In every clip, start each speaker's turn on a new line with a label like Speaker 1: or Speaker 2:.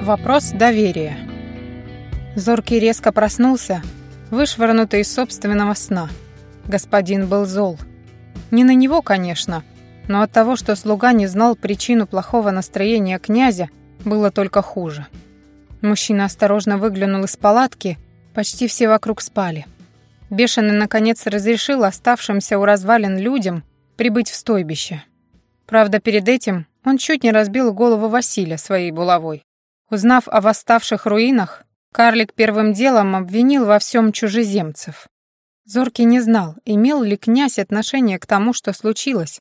Speaker 1: Вопрос доверия. Зоркий резко проснулся, вышвырнутый из собственного сна. Господин был зол. Не на него, конечно, но от того, что слуга не знал причину плохого настроения князя, было только хуже. Мужчина осторожно выглянул из палатки, почти все вокруг спали. Бешеный, наконец, разрешил оставшимся у развалин людям прибыть в стойбище. Правда, перед этим он чуть не разбил голову Василия своей булавой. Узнав о восставших руинах, карлик первым делом обвинил во всем чужеземцев. Зоркий не знал, имел ли князь отношение к тому, что случилось.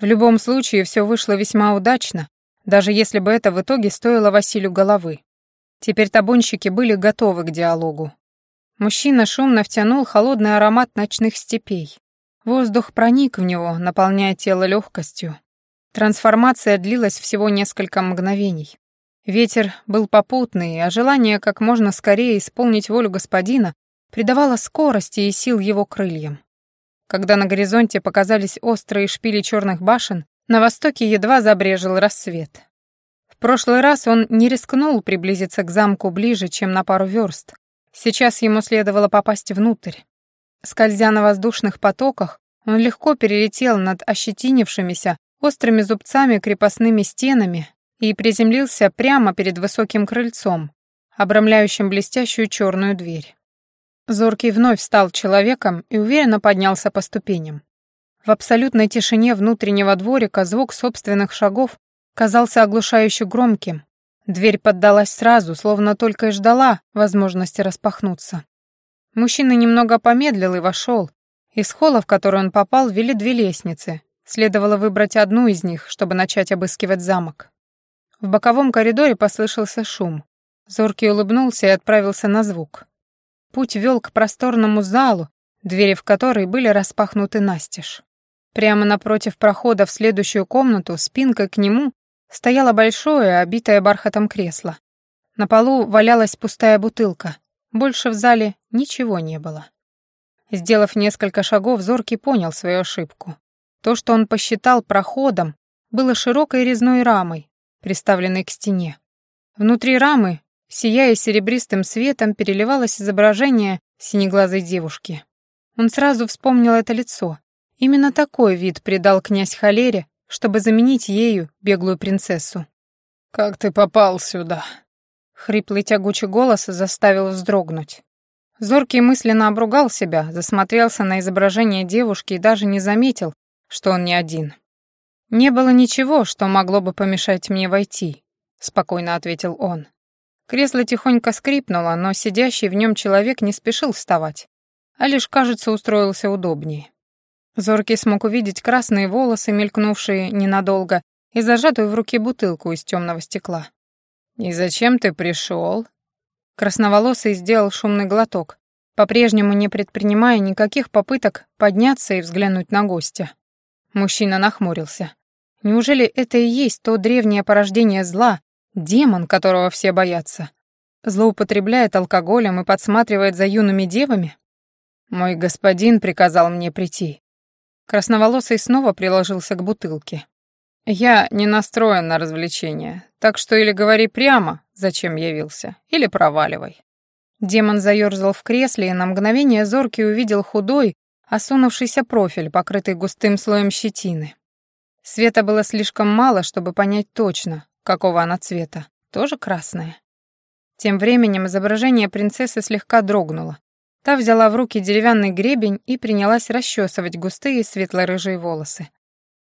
Speaker 1: В любом случае, все вышло весьма удачно, даже если бы это в итоге стоило Василию головы. Теперь табунщики были готовы к диалогу. Мужчина шумно втянул холодный аромат ночных степей. Воздух проник в него, наполняя тело легкостью. Трансформация длилась всего несколько мгновений. Ветер был попутный, а желание как можно скорее исполнить волю господина придавало скорости и сил его крыльям. Когда на горизонте показались острые шпили черных башен, на востоке едва забрежил рассвет. В прошлый раз он не рискнул приблизиться к замку ближе, чем на пару верст, Сейчас ему следовало попасть внутрь. Скользя на воздушных потоках, он легко перелетел над ощетинившимися острыми зубцами крепостными стенами и приземлился прямо перед высоким крыльцом, обрамляющим блестящую черную дверь. Зоркий вновь стал человеком и уверенно поднялся по ступеням. В абсолютной тишине внутреннего дворика звук собственных шагов казался оглушающе громким, Дверь поддалась сразу, словно только и ждала возможности распахнуться. Мужчина немного помедлил и вошел. Из холла, в который он попал, вели две лестницы. Следовало выбрать одну из них, чтобы начать обыскивать замок. В боковом коридоре послышался шум. Зоркий улыбнулся и отправился на звук. Путь вел к просторному залу, двери в который были распахнуты настежь. Прямо напротив прохода в следующую комнату, спинкой к нему, Стояло большое, обитое бархатом кресло. На полу валялась пустая бутылка. Больше в зале ничего не было. Сделав несколько шагов, Зоркий понял свою ошибку. То, что он посчитал проходом, было широкой резной рамой, приставленной к стене. Внутри рамы, сияя серебристым светом, переливалось изображение синеглазой девушки. Он сразу вспомнил это лицо. Именно такой вид придал князь Халере, чтобы заменить ею беглую принцессу.
Speaker 2: «Как ты попал сюда?»
Speaker 1: Хриплый тягучий голос заставил вздрогнуть. Зоркий мысленно обругал себя, засмотрелся на изображение девушки и даже не заметил, что он не один. «Не было ничего, что могло бы помешать мне войти», — спокойно ответил он. Кресло тихонько скрипнуло, но сидящий в нем человек не спешил вставать, а лишь, кажется, устроился удобнее. Зоркий смог увидеть красные волосы, мелькнувшие ненадолго, и зажатую в руке бутылку из темного стекла.
Speaker 2: «И зачем ты пришел?»
Speaker 1: Красноволосый сделал шумный глоток, по-прежнему не предпринимая никаких попыток подняться и взглянуть на гостя. Мужчина нахмурился. Неужели это и есть то древнее порождение зла, демон, которого все боятся? Злоупотребляет алкоголем и подсматривает за юными девами? Мой господин приказал мне прийти. Красноволосый снова приложился к бутылке. «Я не настроен на развлечения, так что или говори прямо, зачем явился, или проваливай». Демон заерзал в кресле, и на мгновение зоркий увидел худой, осунувшийся профиль, покрытый густым слоем щетины. Света было слишком мало, чтобы понять точно, какого она цвета. Тоже красное. Тем временем изображение принцессы слегка дрогнуло. Та взяла в руки деревянный гребень и принялась расчесывать густые светло-рыжие волосы.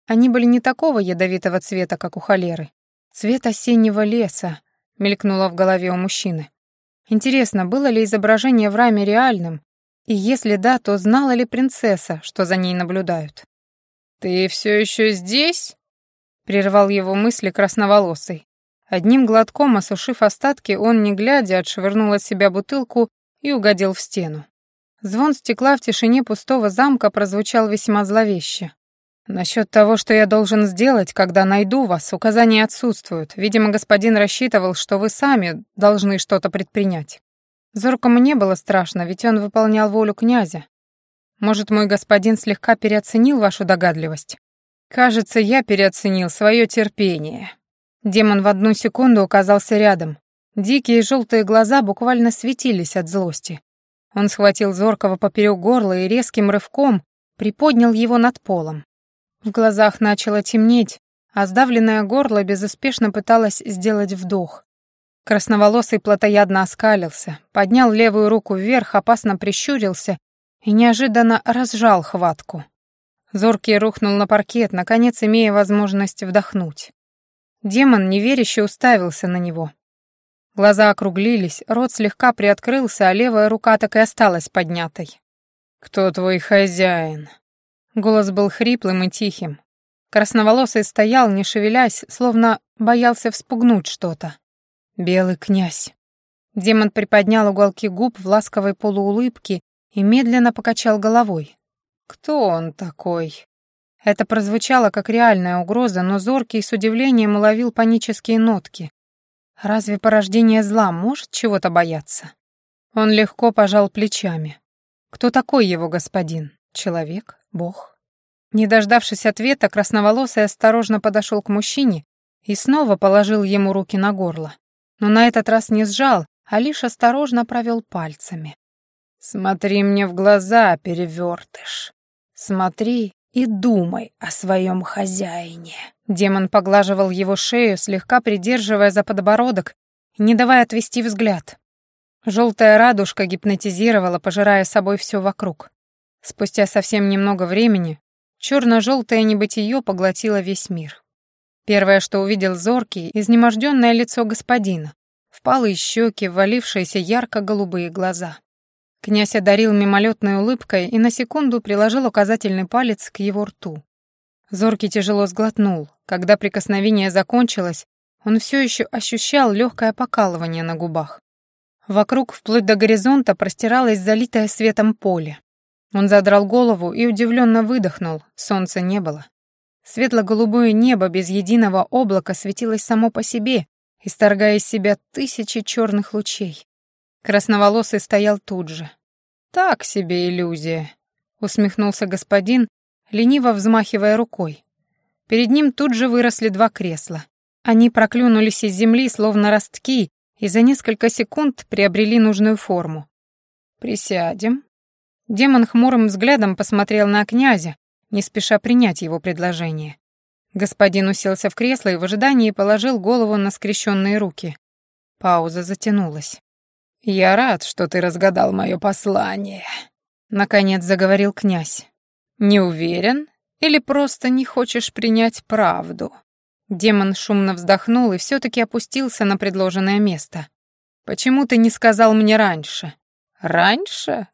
Speaker 1: Они были не такого ядовитого цвета, как у холеры. Цвет осеннего леса, мелькнуло в голове у мужчины. Интересно, было ли изображение в раме реальным? И если да, то знала ли принцесса, что за ней наблюдают?
Speaker 2: «Ты все еще здесь?» — прервал его мысли красноволосый.
Speaker 1: Одним глотком осушив остатки, он, не глядя, отшвырнул от себя бутылку и угодил в стену. Звон стекла в тишине пустого замка прозвучал весьма зловеще. «Насчет того, что я должен сделать, когда найду вас, указания отсутствуют. Видимо, господин рассчитывал, что вы сами должны что-то предпринять. Зоркому не было страшно, ведь он выполнял волю князя. Может, мой господин слегка переоценил вашу догадливость? Кажется, я переоценил свое терпение». Демон в одну секунду оказался рядом, Дикие желтые глаза буквально светились от злости. Он схватил Зоркого поперек горла и резким рывком приподнял его над полом. В глазах начало темнеть, а сдавленное горло безуспешно пыталось сделать вдох. Красноволосый плотоядно оскалился, поднял левую руку вверх, опасно прищурился и неожиданно разжал хватку. Зоркий рухнул на паркет, наконец имея возможность вдохнуть. Демон неверяще уставился на него. Глаза округлились, рот слегка приоткрылся, а левая рука так и осталась поднятой. «Кто твой хозяин?» Голос был хриплым и тихим. Красноволосый стоял, не шевелясь, словно боялся вспугнуть что-то. «Белый князь». Демон приподнял уголки губ в ласковой полуулыбке и медленно покачал головой. «Кто он такой?» Это прозвучало как реальная угроза, но Зоркий с удивлением уловил панические нотки. Разве порождение зла может чего-то бояться? Он легко пожал плечами. Кто такой его господин? Человек? Бог? Не дождавшись ответа, красноволосый осторожно подошел к мужчине и снова положил ему руки на горло. Но на этот раз не сжал, а лишь осторожно провел пальцами. «Смотри мне в глаза, перевертыш. Смотри и думай о своем хозяине». Демон поглаживал его шею, слегка придерживая за подбородок, не давая отвести взгляд. Желтая радужка гипнотизировала, пожирая собой все вокруг. Спустя совсем немного времени черно-желтое небытие поглотило весь мир. Первое, что увидел зоркий, изнеможденное лицо господина, впалые щеки, ввалившиеся ярко-голубые глаза. Князь одарил мимолетной улыбкой и на секунду приложил указательный палец к его рту. Зоркий тяжело сглотнул. Когда прикосновение закончилось, он все еще ощущал легкое покалывание на губах. Вокруг, вплоть до горизонта, простиралось залитое светом поле. Он задрал голову и удивленно выдохнул, солнца не было. Светло-голубое небо без единого облака светилось само по себе, исторгая из себя тысячи черных лучей. Красноволосый стоял тут же. «Так себе иллюзия», — усмехнулся господин, лениво взмахивая рукой. Перед ним тут же выросли два кресла. Они проклюнулись из земли, словно ростки, и за несколько секунд приобрели нужную форму. «Присядем». Демон хмурым взглядом посмотрел на князя, не спеша принять его предложение. Господин уселся в кресло и в ожидании положил голову на скрещенные руки. Пауза затянулась. «Я рад, что ты разгадал мое послание», — наконец заговорил князь. «Не уверен или просто не хочешь принять правду?» Демон шумно вздохнул и все-таки опустился на предложенное место. «Почему ты не сказал мне раньше?» «Раньше?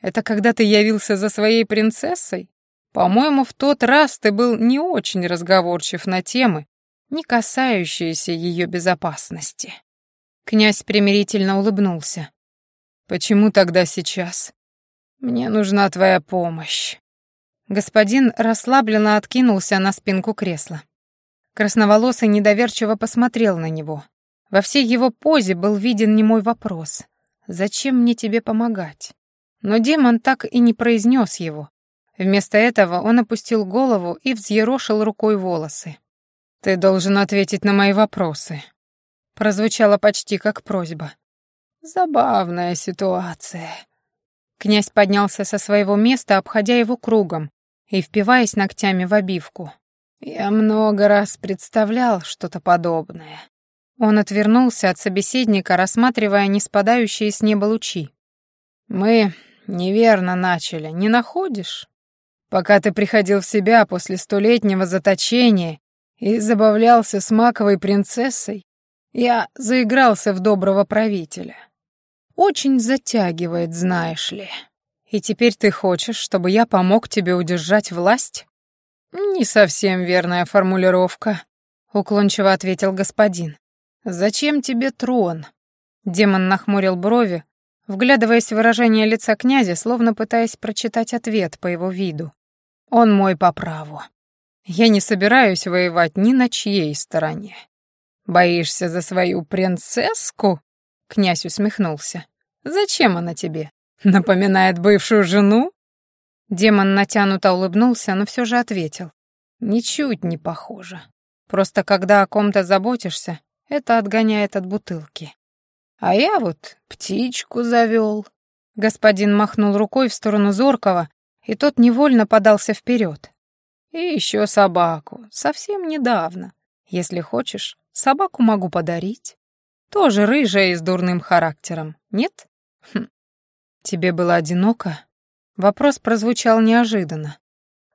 Speaker 1: Это когда ты явился за своей принцессой? По-моему, в тот раз ты был не очень разговорчив на темы, не касающиеся ее безопасности». Князь примирительно улыбнулся. «Почему тогда сейчас? Мне нужна твоя помощь». Господин расслабленно откинулся на спинку кресла. Красноволосый недоверчиво посмотрел на него. Во всей его позе был виден немой вопрос. «Зачем мне тебе помогать?» Но демон так и не произнес его. Вместо этого он опустил голову и взъерошил рукой волосы. «Ты должен ответить на мои вопросы», прозвучало почти как просьба. Забавная ситуация. Князь поднялся со своего места, обходя его кругом и впиваясь ногтями в обивку. Я много раз представлял что-то подобное. Он отвернулся от собеседника, рассматривая неспадающие с неба лучи. Мы неверно начали, не находишь? Пока ты приходил в себя после столетнего заточения и забавлялся с маковой принцессой, я заигрался в доброго правителя. Очень затягивает, знаешь ли. И теперь ты хочешь, чтобы я помог тебе удержать власть? Не совсем верная формулировка, уклончиво ответил господин. Зачем тебе трон? Демон нахмурил брови, вглядываясь в выражение лица князя, словно пытаясь прочитать ответ по его виду. Он мой по праву. Я не собираюсь воевать ни на чьей стороне. «Боишься за свою принцесску?» Князь усмехнулся. «Зачем она тебе? Напоминает бывшую жену?» Демон натянуто улыбнулся, но все же ответил. «Ничуть не похоже. Просто когда о ком-то заботишься, это отгоняет от бутылки.
Speaker 2: А я вот птичку завел. Господин махнул рукой в сторону Зоркова, и тот невольно подался вперед. И еще собаку, совсем недавно. Если хочешь, собаку могу подарить. Тоже рыжая и с дурным характером, нет? Хм. Тебе было одиноко? Вопрос прозвучал неожиданно.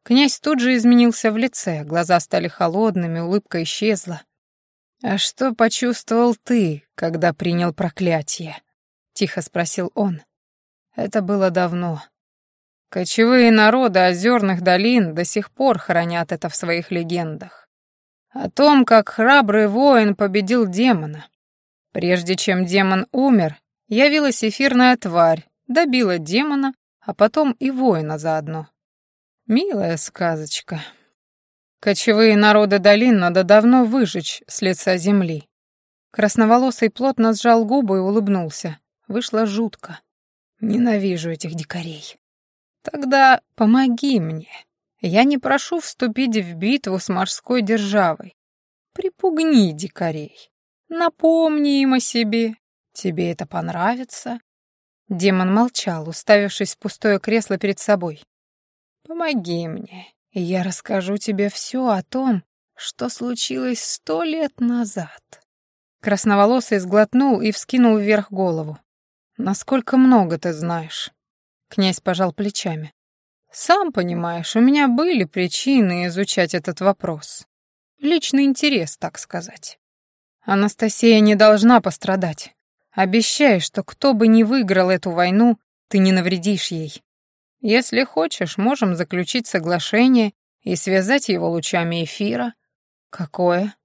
Speaker 2: Князь тут же изменился в лице, глаза стали холодными, улыбка исчезла. «А что почувствовал ты, когда принял проклятие?» — тихо спросил он. Это было давно. Кочевые народы озерных долин до сих пор хранят это в своих легендах. О том, как храбрый воин победил демона. Прежде чем демон умер, явилась эфирная тварь, добила демона, а потом и воина заодно. Милая сказочка. Кочевые народы долин надо давно выжечь с лица земли. Красноволосый плотно сжал губы и улыбнулся. Вышло жутко. Ненавижу этих дикарей. Тогда помоги мне. Я не прошу вступить в битву с морской державой. Припугни дикарей. Напомни им о себе. Тебе это понравится. Демон молчал, уставившись в пустое кресло перед собой. Помоги мне, и я расскажу тебе все о том, что случилось сто лет назад. Красноволосый сглотнул и вскинул вверх голову. «Насколько много ты знаешь?» Князь пожал плечами. «Сам понимаешь, у меня были причины изучать этот вопрос. Личный интерес, так сказать. Анастасия не должна пострадать. Обещай, что кто бы ни выиграл эту войну, ты не навредишь ей. Если хочешь, можем заключить соглашение и связать его лучами эфира. Какое?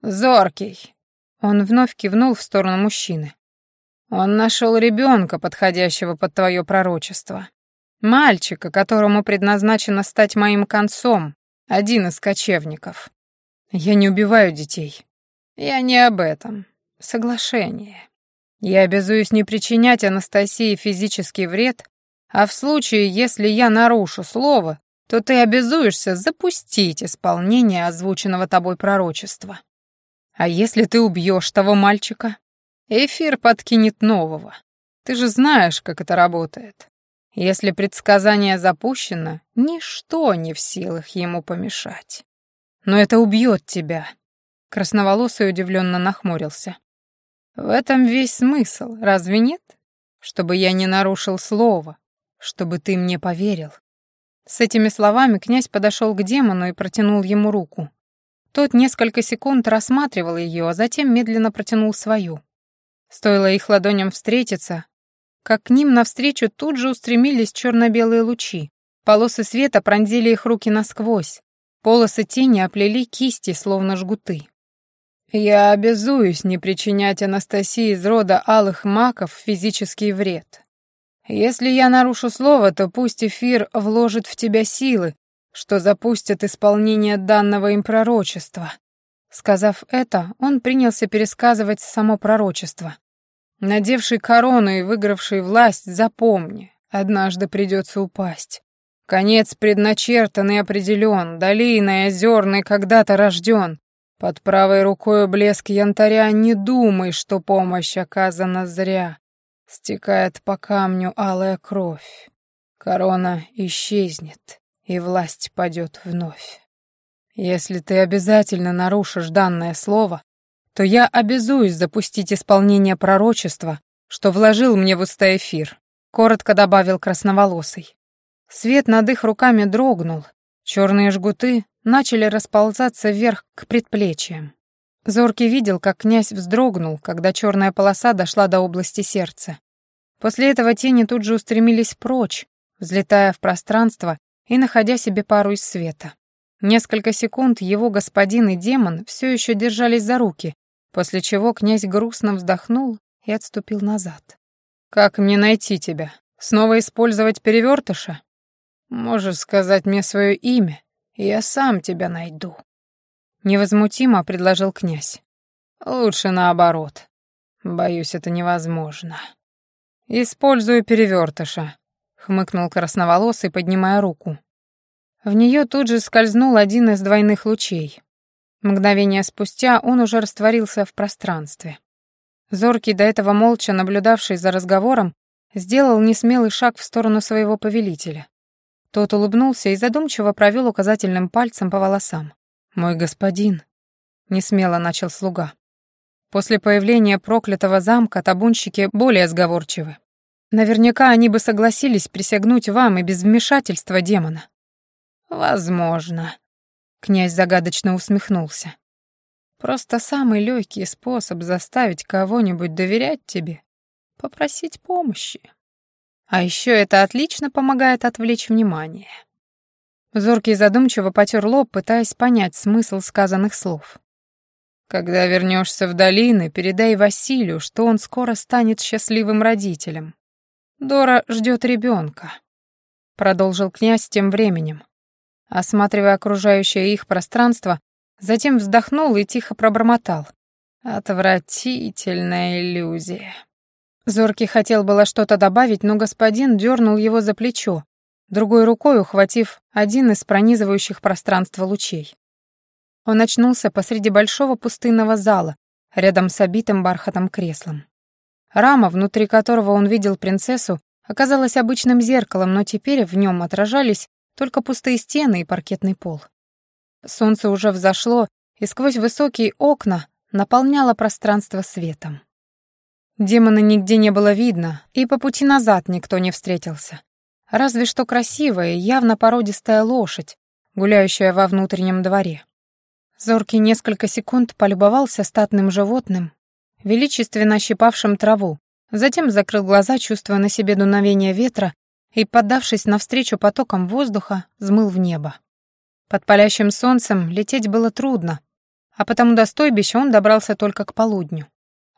Speaker 2: Зоркий. Он вновь кивнул в сторону мужчины. Он нашел ребенка, подходящего под твое пророчество. Мальчика, которому предназначено стать моим концом, один из кочевников. Я не убиваю детей. Я не об этом. Соглашение. Я обязуюсь не причинять Анастасии физический вред, а в случае, если я нарушу слово, то ты обязуешься запустить исполнение озвученного тобой пророчества. А если ты убьешь того мальчика? Эфир подкинет нового. Ты же знаешь, как это работает. Если предсказание запущено, ничто не в силах ему помешать. Но это убьет тебя. Красноволосый удивленно нахмурился. В этом весь смысл, разве нет? Чтобы я не нарушил слова, чтобы ты мне поверил. С этими словами князь подошел к демону и протянул ему руку. Тот несколько секунд рассматривал ее, а затем медленно протянул свою. Стоило их ладоням встретиться, как к ним навстречу тут же устремились черно-белые лучи. Полосы света пронзили их руки насквозь. Полосы тени оплели кисти, словно жгуты. «Я обязуюсь не причинять Анастасии из рода алых маков физический вред. Если я нарушу слово, то пусть эфир вложит в тебя силы, что запустят исполнение данного им пророчества. Сказав это, он принялся пересказывать само пророчество. «Надевший корону и выигравший власть, запомни, однажды придется упасть. Конец предначертан и определен, долиной озерной когда-то рожден. Под правой рукой блеск янтаря, не думай, что помощь оказана зря. Стекает по камню алая кровь. Корона исчезнет, и власть падет вновь. Если ты обязательно нарушишь данное слово, то я обязуюсь запустить исполнение пророчества, что вложил мне в уста эфир», — коротко добавил красноволосый. Свет над их руками дрогнул, черные жгуты начали расползаться вверх к предплечьям. Зоркий видел, как князь вздрогнул, когда черная полоса дошла до области сердца. После этого тени тут же устремились прочь, взлетая в пространство и находя себе пару из света. Несколько секунд его господин и демон все еще держались за руки, после чего князь грустно вздохнул и отступил назад. «Как мне найти тебя? Снова использовать перевертыша? Можешь сказать мне свое имя, и я сам тебя найду». Невозмутимо предложил князь. «Лучше наоборот. Боюсь, это невозможно». «Использую перевертыша», — хмыкнул красноволосый, поднимая руку. В нее тут же скользнул один из двойных лучей. Мгновение спустя он уже растворился в пространстве.
Speaker 1: Зоркий, до этого молча наблюдавший за разговором, сделал несмелый шаг в сторону своего повелителя. Тот улыбнулся и задумчиво провел указательным пальцем по волосам. «Мой господин», — несмело начал слуга. После появления проклятого замка табунщики более сговорчивы. Наверняка они бы согласились присягнуть вам и без вмешательства демона. Возможно. Князь загадочно усмехнулся. Просто самый легкий способ заставить кого-нибудь доверять тебе — попросить помощи. А еще это отлично помогает отвлечь внимание. Зоркий задумчиво потер лоб, пытаясь понять смысл сказанных слов. «Когда вернешься в долины, передай Василию, что он скоро станет счастливым родителем. Дора ждет ребенка», — продолжил князь тем временем. Осматривая окружающее их пространство, затем вздохнул и тихо пробормотал. «Отвратительная иллюзия». Зоркий хотел было что-то добавить, но господин дернул его за плечо, другой рукой ухватив один из пронизывающих пространство лучей. Он очнулся посреди большого пустынного зала, рядом с обитым бархатом креслом. Рама, внутри которого он видел принцессу, оказалась обычным зеркалом, но теперь в нем отражались только пустые стены и паркетный пол. Солнце уже взошло, и сквозь высокие окна наполняло пространство светом. Демона нигде не было видно, и по пути назад никто не встретился. Разве что красивая, явно породистая лошадь, гуляющая во внутреннем дворе. Зоркий несколько секунд полюбовался статным животным, величественно щипавшим траву, затем закрыл глаза, чувствуя на себе дуновение ветра, и, поддавшись навстречу потокам воздуха, взмыл в небо. Под палящим солнцем лететь было трудно, а потому до стойбища он добрался только к полудню.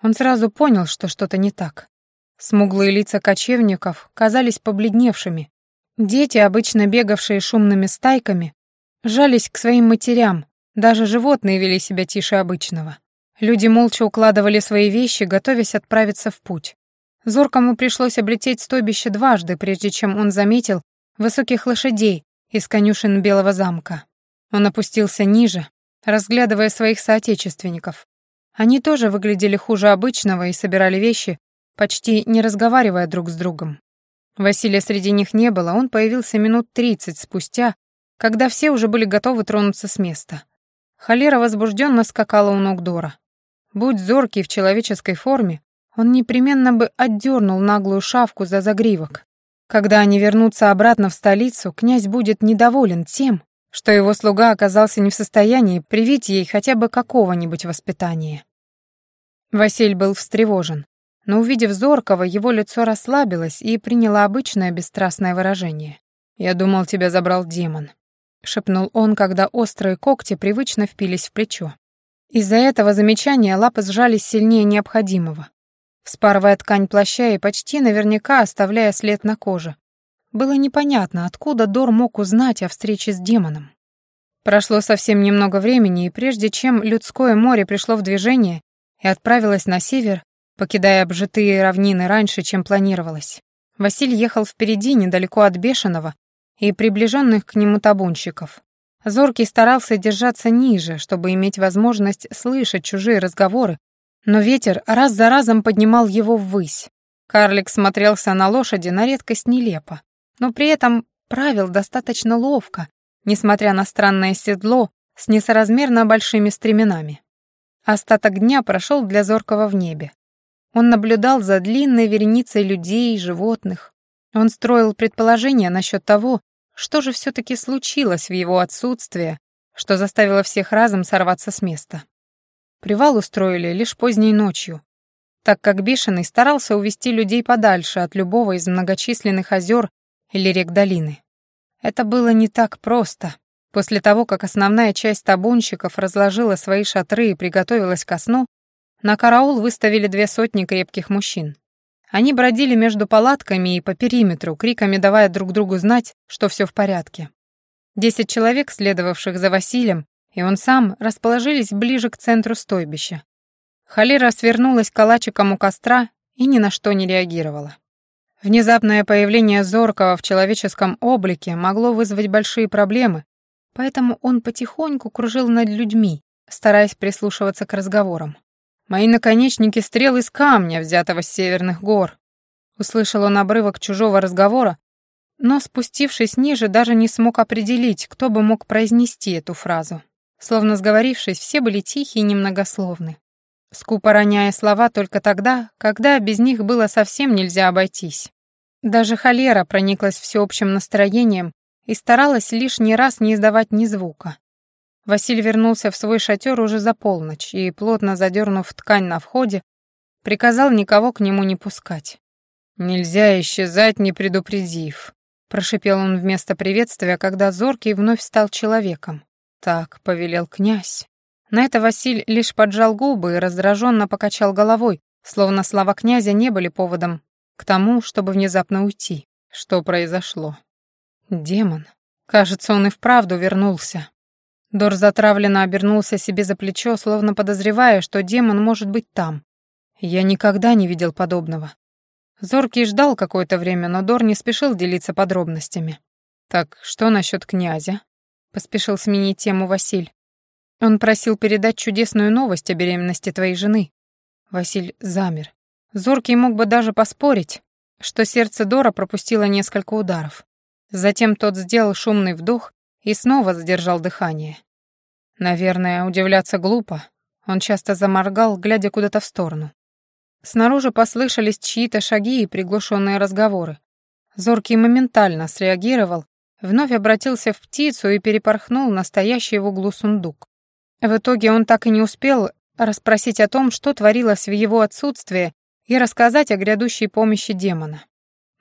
Speaker 1: Он сразу понял, что что-то не так. Смуглые лица кочевников казались побледневшими. Дети, обычно бегавшие шумными стайками, жались к своим матерям, даже животные вели себя тише обычного. Люди молча укладывали свои вещи, готовясь отправиться в путь. Зоркому пришлось облететь стойбище дважды, прежде чем он заметил высоких лошадей из конюшен Белого замка. Он опустился ниже, разглядывая своих соотечественников. Они тоже выглядели хуже обычного и собирали вещи, почти не разговаривая друг с другом. Василия среди них не было, он появился минут тридцать спустя, когда все уже были готовы тронуться с места. Холера возбужденно скакала у ног Дора. Будь зоркий в человеческой форме, он непременно бы отдернул наглую шавку за загривок. Когда они вернутся обратно в столицу, князь будет недоволен тем, что его слуга оказался не в состоянии привить ей хотя бы какого-нибудь воспитания. Василь был встревожен, но, увидев Зоркого, его лицо расслабилось и приняло обычное бесстрастное выражение. «Я думал, тебя забрал демон», — шепнул он, когда острые когти привычно впились в плечо. Из-за этого замечания лапы сжались сильнее необходимого, вспарывая ткань плаща и почти наверняка оставляя след на коже, было непонятно, откуда Дор мог узнать о встрече с демоном. Прошло совсем немного времени, и прежде чем людское море пришло в движение и отправилось на север, покидая обжитые равнины раньше, чем планировалось, Василь ехал впереди, недалеко от Бешеного и приближенных к нему табунщиков. Зоркий старался держаться ниже, чтобы иметь возможность слышать чужие разговоры, но ветер раз за разом поднимал его ввысь. Карлик смотрелся на лошади на редкость нелепо но при этом правил достаточно ловко, несмотря на странное седло с несоразмерно большими стременами. Остаток дня прошел для Зоркого в небе. Он наблюдал за длинной вереницей людей, животных. Он строил предположения насчет того, что же все-таки случилось в его отсутствие, что заставило всех разом сорваться с места. Привал устроили лишь поздней ночью, так как Бешеный старался увести людей подальше от любого из многочисленных озер или рек долины. Это было не так просто. После того, как основная часть табунщиков разложила свои шатры и приготовилась ко сну, на караул выставили две сотни крепких мужчин. Они бродили между палатками и по периметру, криками давая друг другу знать, что все в порядке. Десять человек, следовавших за Василием, и он сам расположились ближе к центру стойбища. Халира свернулась калачиком у костра и ни на что не реагировала. Внезапное появление Зоркого в человеческом облике могло вызвать большие проблемы, поэтому он потихоньку кружил над людьми, стараясь прислушиваться к разговорам. Мои наконечники стрел из камня, взятого с северных гор. Услышал он обрывок чужого разговора, но, спустившись ниже, даже не смог определить, кто бы мог произнести эту фразу. Словно сговорившись, все были тихие и немногословны. Скупо роняя слова только тогда, когда без них было совсем нельзя обойтись. Даже холера прониклась всеобщим настроением и старалась лишний раз не издавать ни звука. Василий вернулся в свой шатер уже за полночь и, плотно задернув ткань на входе, приказал никого к нему не пускать. «Нельзя исчезать, не предупредив», — прошипел он вместо приветствия, когда Зоркий вновь стал человеком. «Так», — повелел князь. На это Василь лишь поджал губы и раздраженно покачал головой, словно слова князя не были поводом к тому, чтобы внезапно уйти. Что произошло? Демон. Кажется, он и вправду вернулся. Дор затравленно обернулся себе за плечо, словно подозревая, что демон может быть там. Я никогда не видел подобного. Зоркий ждал какое-то время, но Дор не спешил делиться подробностями. «Так, что насчет князя?» — поспешил сменить тему Василь. «Он просил передать чудесную новость о беременности твоей жены». Василь замер. Зоркий мог бы даже поспорить, что сердце Дора пропустило несколько ударов. Затем тот сделал шумный вдох и снова задержал дыхание. Наверное, удивляться глупо. Он часто заморгал, глядя куда-то в сторону. Снаружи послышались чьи-то шаги и приглушенные разговоры. Зоркий моментально среагировал, вновь обратился в птицу и перепорхнул настоящий в углу сундук. В итоге он так и не успел расспросить о том, что творилось в его отсутствие, и рассказать о грядущей помощи демона.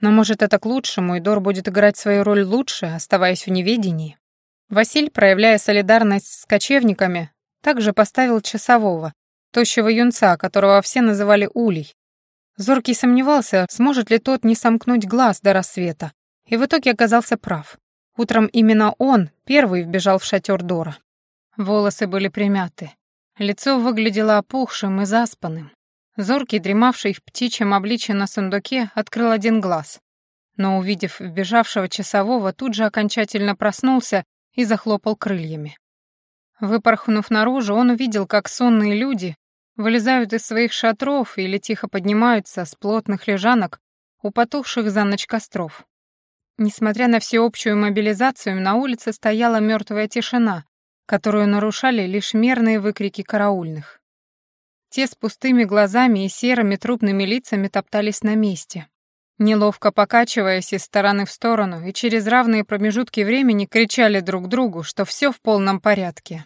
Speaker 1: Но, может, это к лучшему, и Дор будет играть свою роль лучше, оставаясь в неведении. Василь, проявляя солидарность с кочевниками, также поставил часового, тощего юнца, которого все называли Улей. Зоркий сомневался, сможет ли тот не сомкнуть глаз до рассвета, и в итоге оказался прав. Утром именно он первый вбежал в шатер Дора. Волосы были примяты. Лицо выглядело опухшим и заспанным. Зоркий, дремавший в птичьем обличье на сундуке, открыл один глаз. Но, увидев вбежавшего часового, тут же окончательно проснулся и захлопал крыльями. Выпорхнув наружу, он увидел, как сонные люди вылезают из своих шатров или тихо поднимаются с плотных лежанок у потухших за ночь костров. Несмотря на всеобщую мобилизацию, на улице стояла мертвая тишина, которую нарушали лишь мерные выкрики караульных. Те с пустыми глазами и серыми трупными лицами топтались на месте, неловко покачиваясь из стороны в сторону и через равные промежутки времени кричали друг другу, что все в полном порядке.